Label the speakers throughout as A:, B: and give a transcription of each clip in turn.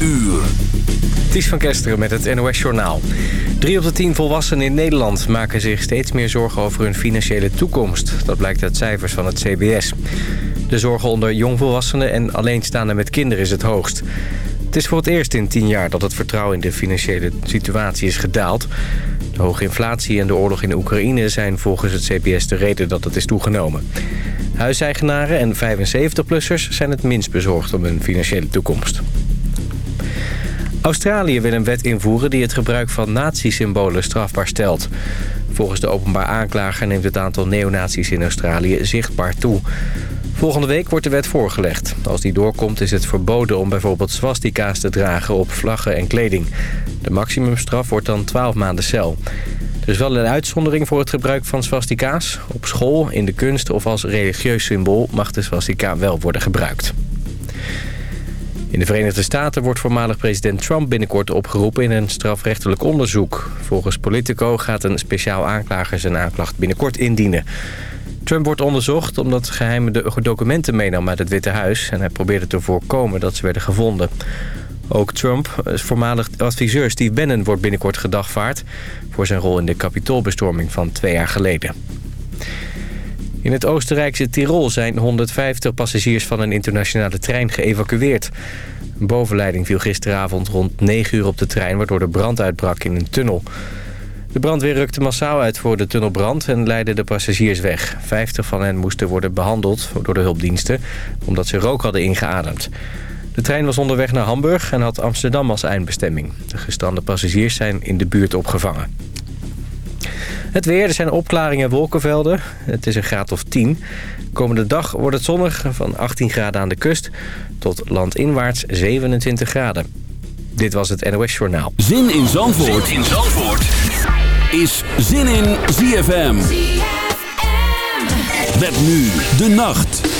A: uur.
B: Ties van Kesteren met het NOS-journaal. Drie op de tien volwassenen in Nederland maken zich steeds meer zorgen over hun financiële toekomst. Dat blijkt uit cijfers van het CBS. De zorgen onder jongvolwassenen en alleenstaanden met kinderen is het hoogst. Het is voor het eerst in tien jaar dat het vertrouwen in de financiële situatie is gedaald. De hoge inflatie en de oorlog in Oekraïne zijn volgens het CBS de reden dat het is toegenomen. Huiseigenaren en 75-plussers zijn het minst bezorgd om hun financiële toekomst. Australië wil een wet invoeren die het gebruik van nazi-symbolen strafbaar stelt. Volgens de openbaar aanklager neemt het aantal neonazies in Australië zichtbaar toe. Volgende week wordt de wet voorgelegd. Als die doorkomt is het verboden om bijvoorbeeld swastika's te dragen op vlaggen en kleding. De maximumstraf wordt dan 12 maanden cel. Er is wel een uitzondering voor het gebruik van swastika's. Op school, in de kunst of als religieus symbool mag de swastika wel worden gebruikt. In de Verenigde Staten wordt voormalig president Trump binnenkort opgeroepen in een strafrechtelijk onderzoek. Volgens Politico gaat een speciaal aanklager zijn aanklacht binnenkort indienen. Trump wordt onderzocht omdat geheime documenten meenam uit het Witte Huis... en hij probeerde te voorkomen dat ze werden gevonden. Ook Trump, eh, voormalig adviseur Steve Bannon, wordt binnenkort gedagvaard... voor zijn rol in de kapitoolbestorming van twee jaar geleden. In het Oostenrijkse Tirol zijn 150 passagiers van een internationale trein geëvacueerd. Een bovenleiding viel gisteravond rond 9 uur op de trein... waardoor er brand uitbrak in een tunnel. De brandweer rukte massaal uit voor de tunnelbrand en leidde de passagiers weg. 50 van hen moesten worden behandeld door de hulpdiensten... omdat ze rook hadden ingeademd. De trein was onderweg naar Hamburg en had Amsterdam als eindbestemming. De gestrande passagiers zijn in de buurt opgevangen. Het weer, er zijn opklaringen en wolkenvelden. Het is een graad of 10. Komende dag wordt het zonnig van 18 graden aan de kust... tot landinwaarts 27 graden. Dit was het NOS Journaal.
A: Zin in Zandvoort, zin in Zandvoort. is Zin in ZFM. ZFM. Met nu de nacht.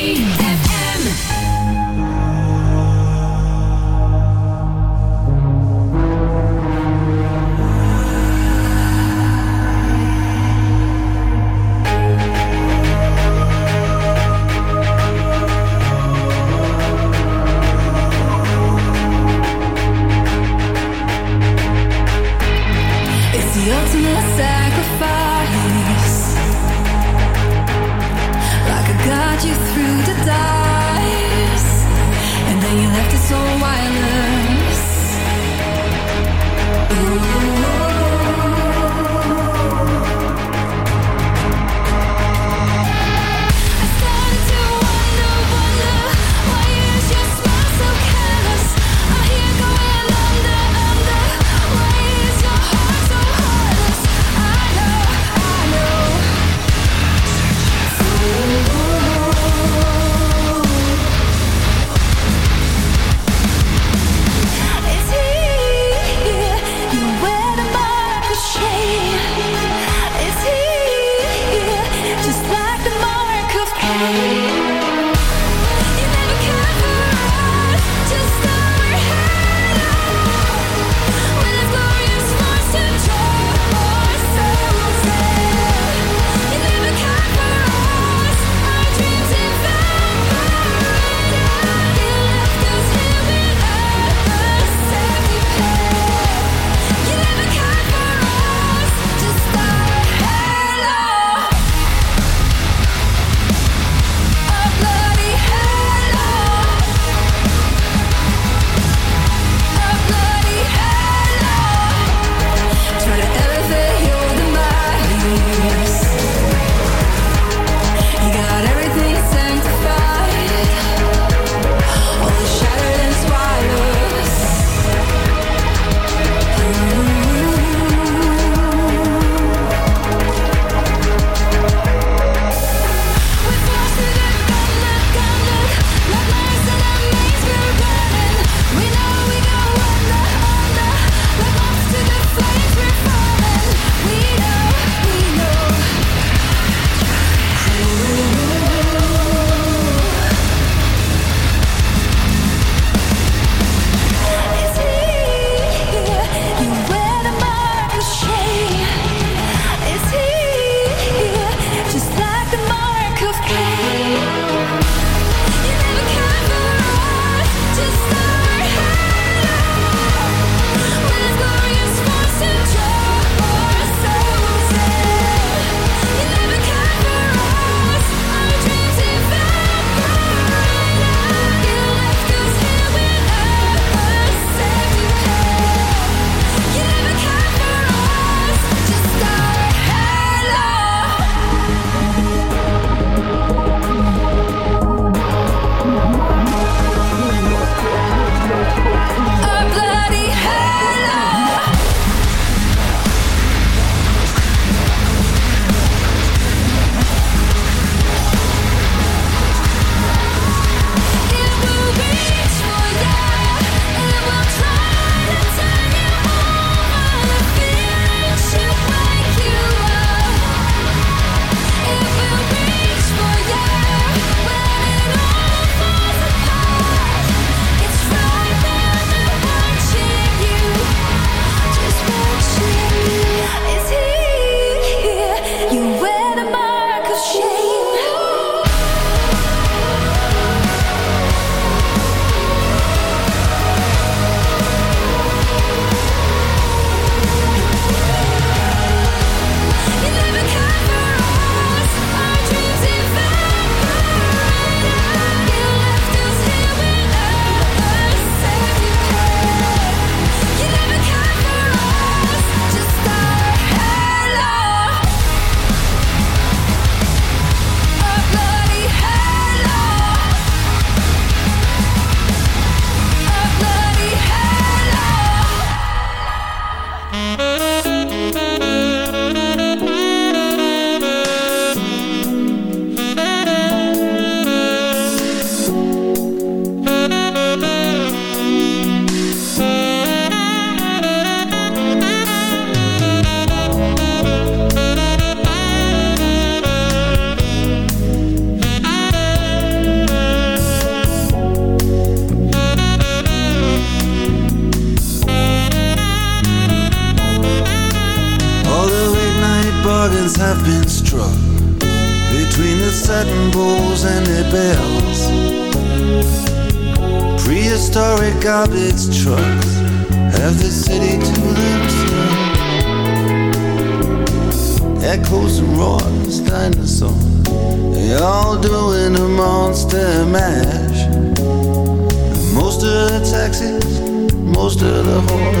C: roars, dinosaur. They all doing a monster mash. Most of the taxis, most of the horse.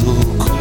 C: so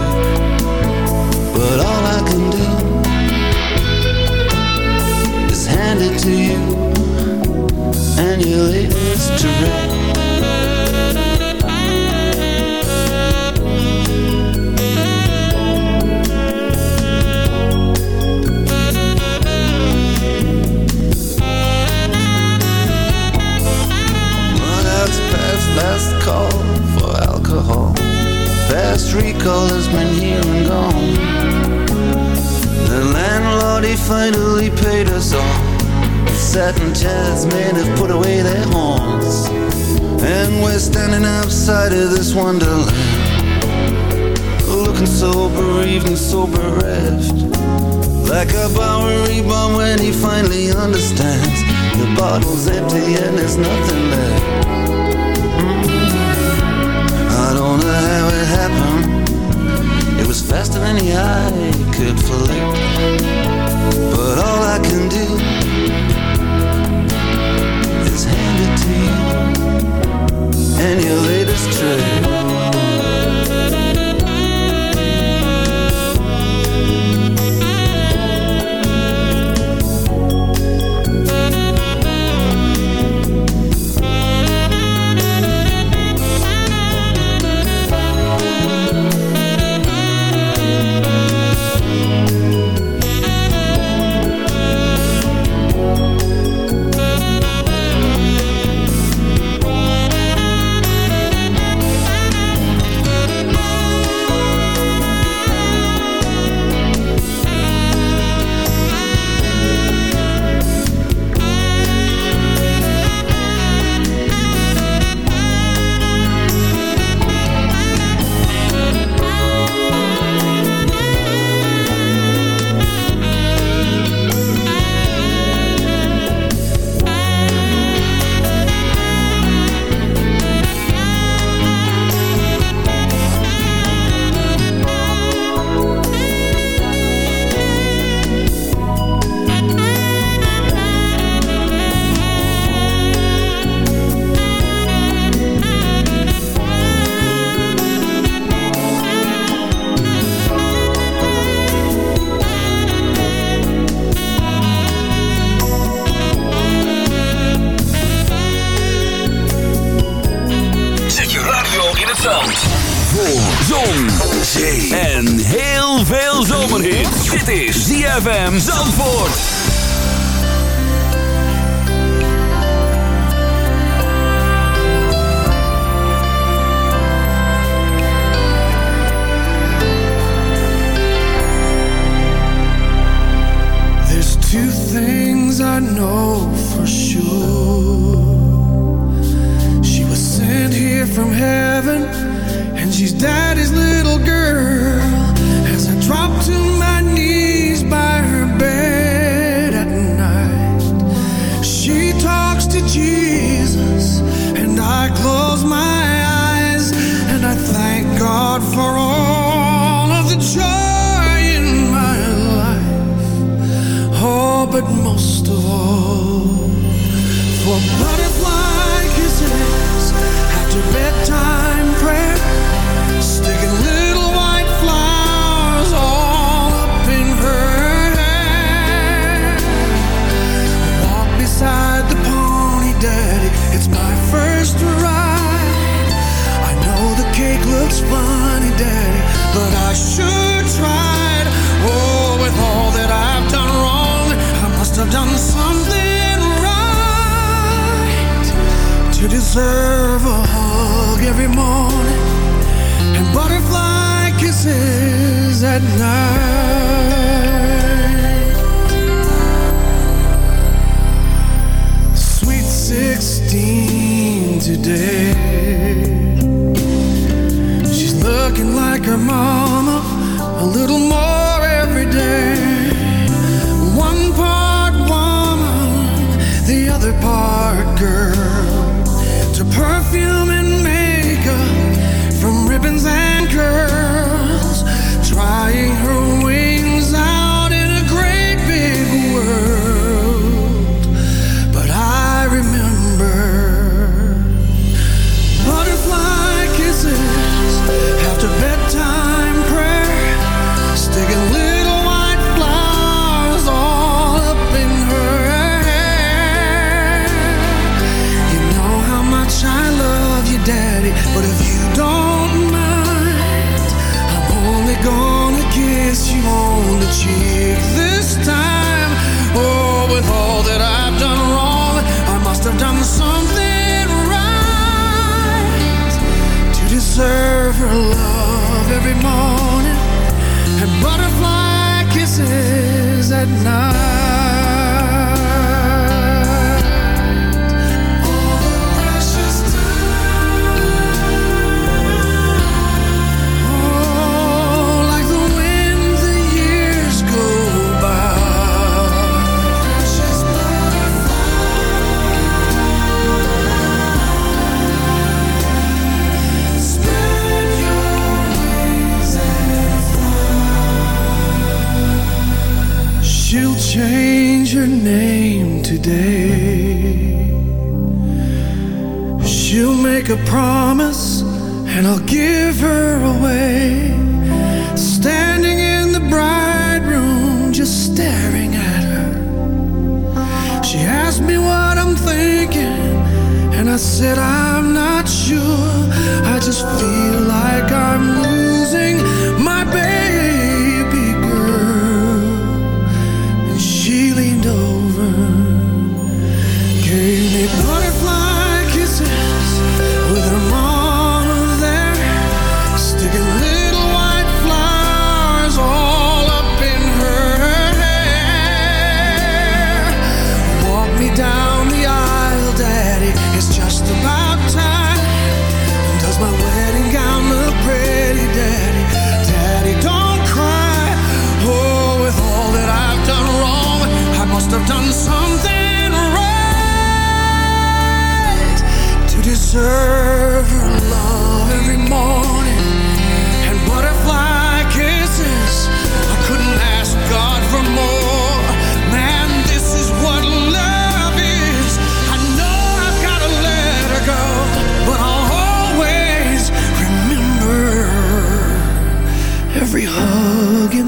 D: time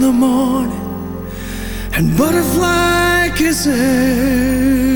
D: the morning and butterfly kisses.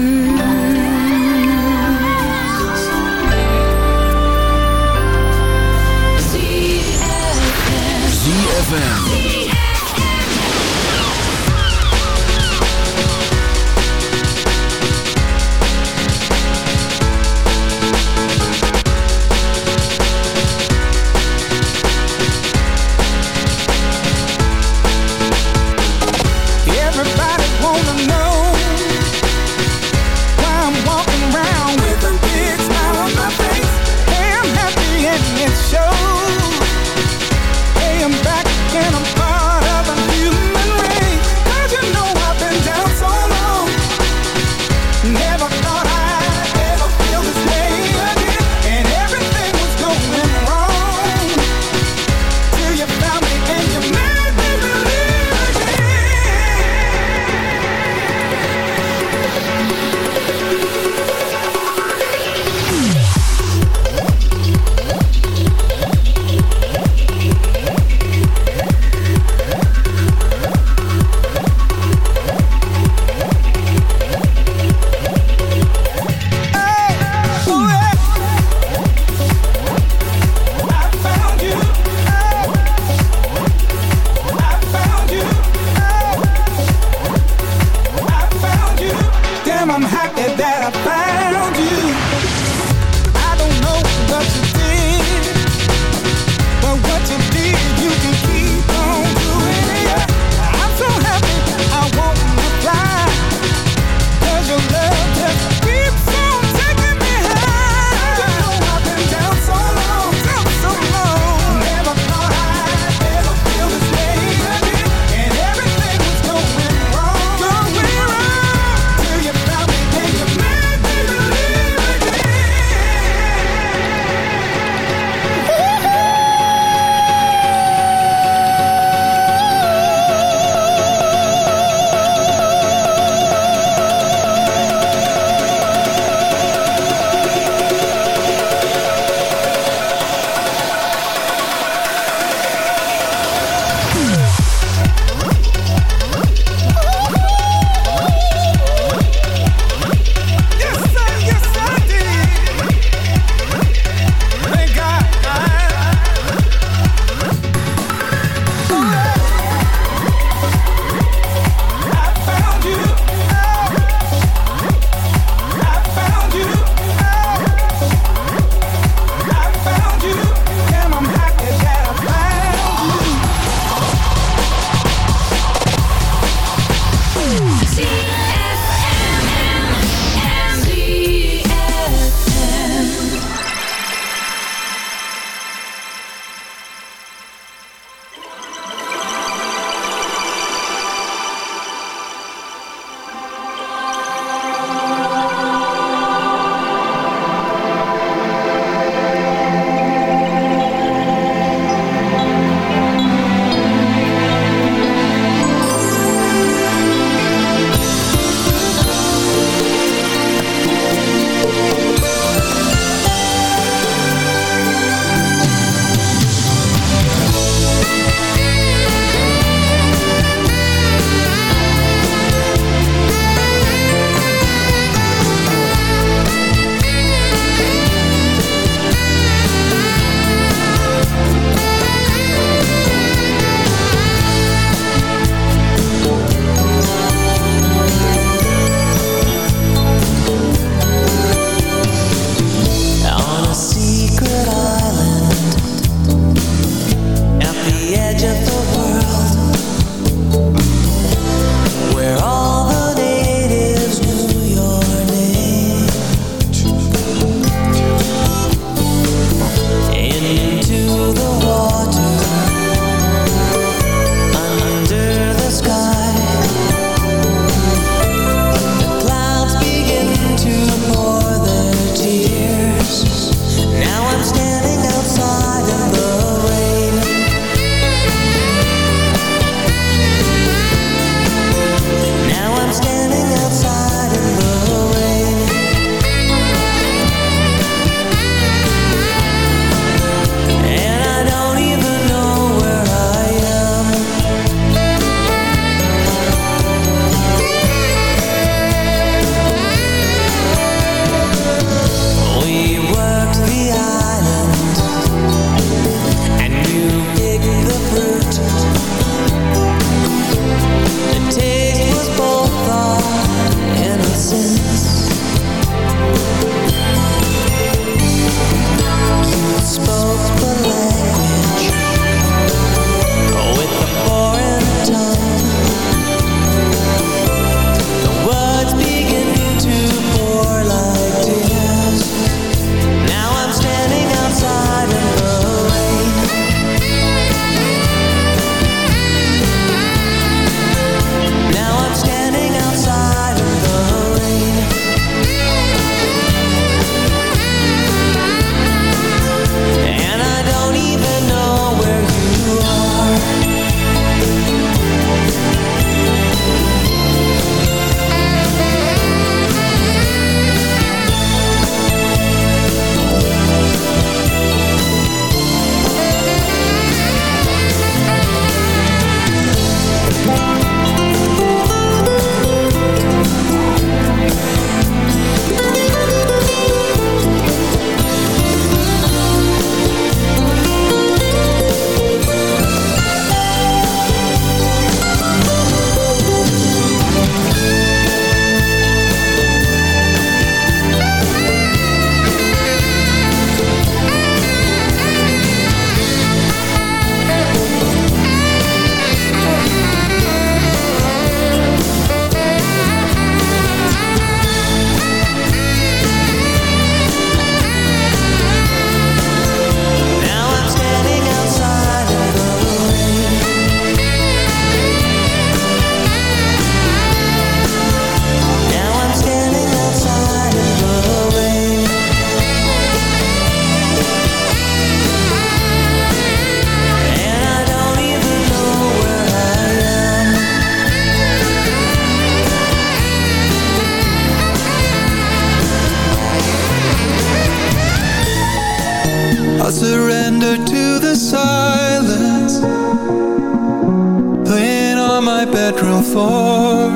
E: Floor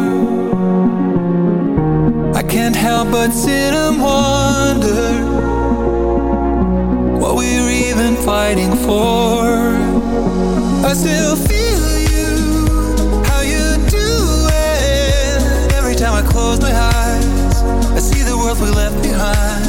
E: I can't help but sit and wonder What we're even fighting for. I still feel you How you do it. Every time I close my eyes I see the world we left behind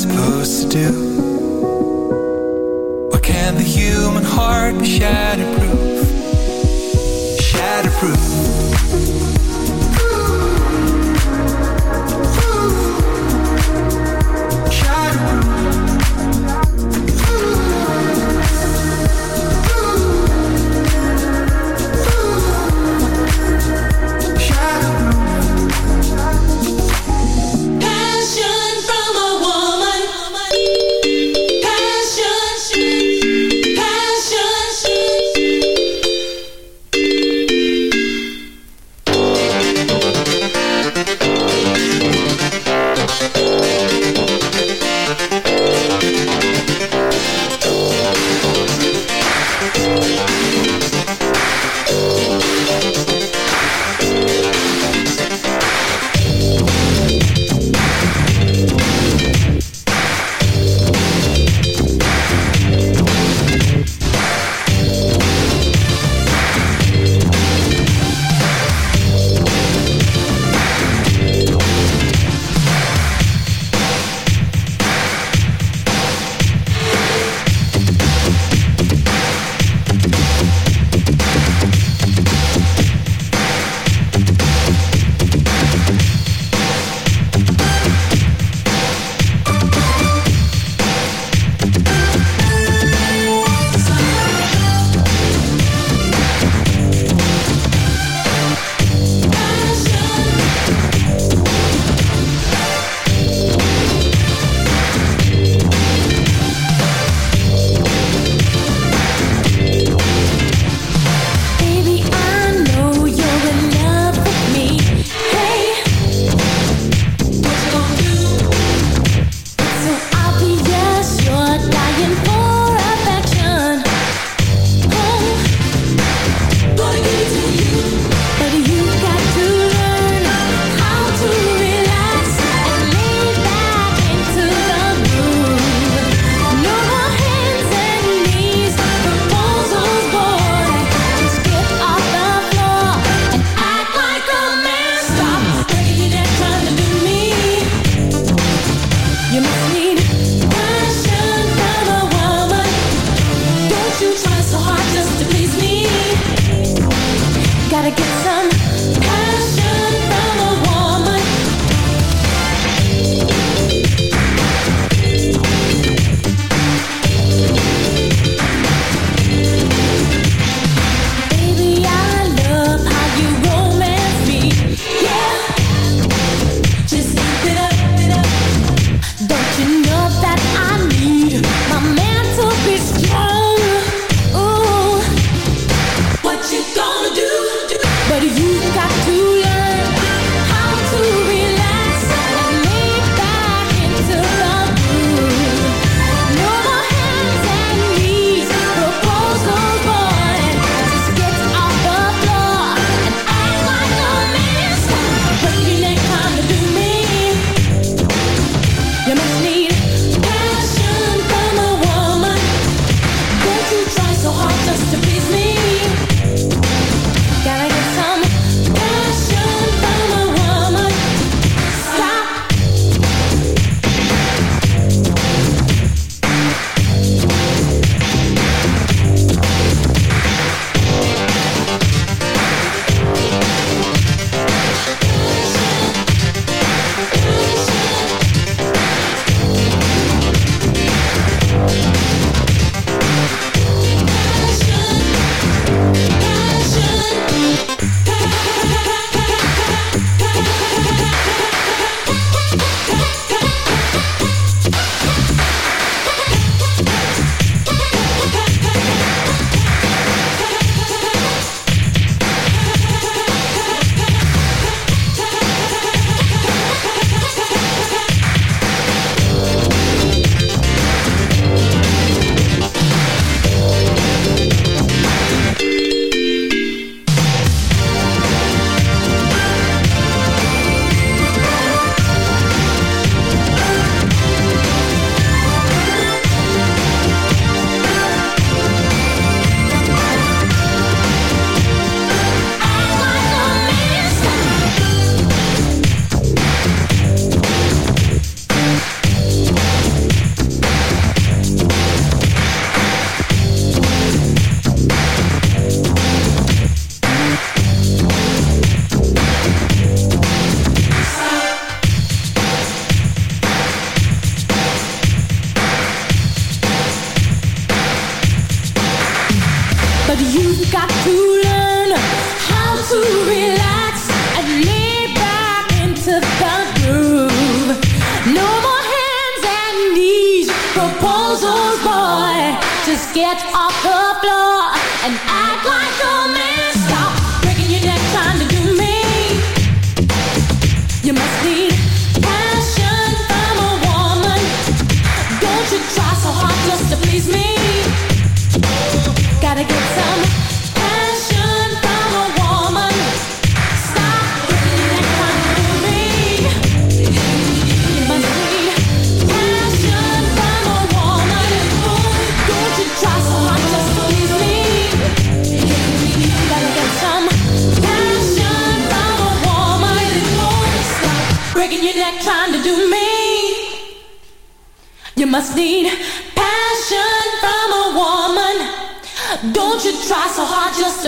E: do? Or can the human heart be shatterproof? Shatterproof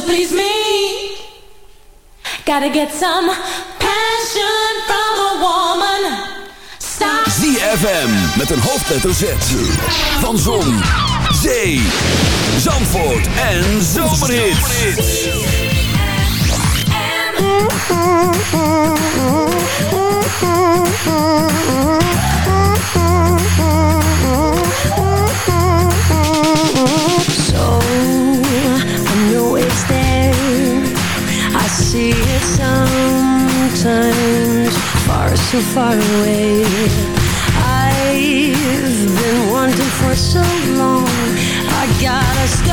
F: please me. Gotta get some passion from a woman. Stop.
A: ZFM met een hoofdletter Z. Van Zon, Zee, Zandvoort en Zomerhits.
G: so far away. I've been wanting for so long. I gotta stop.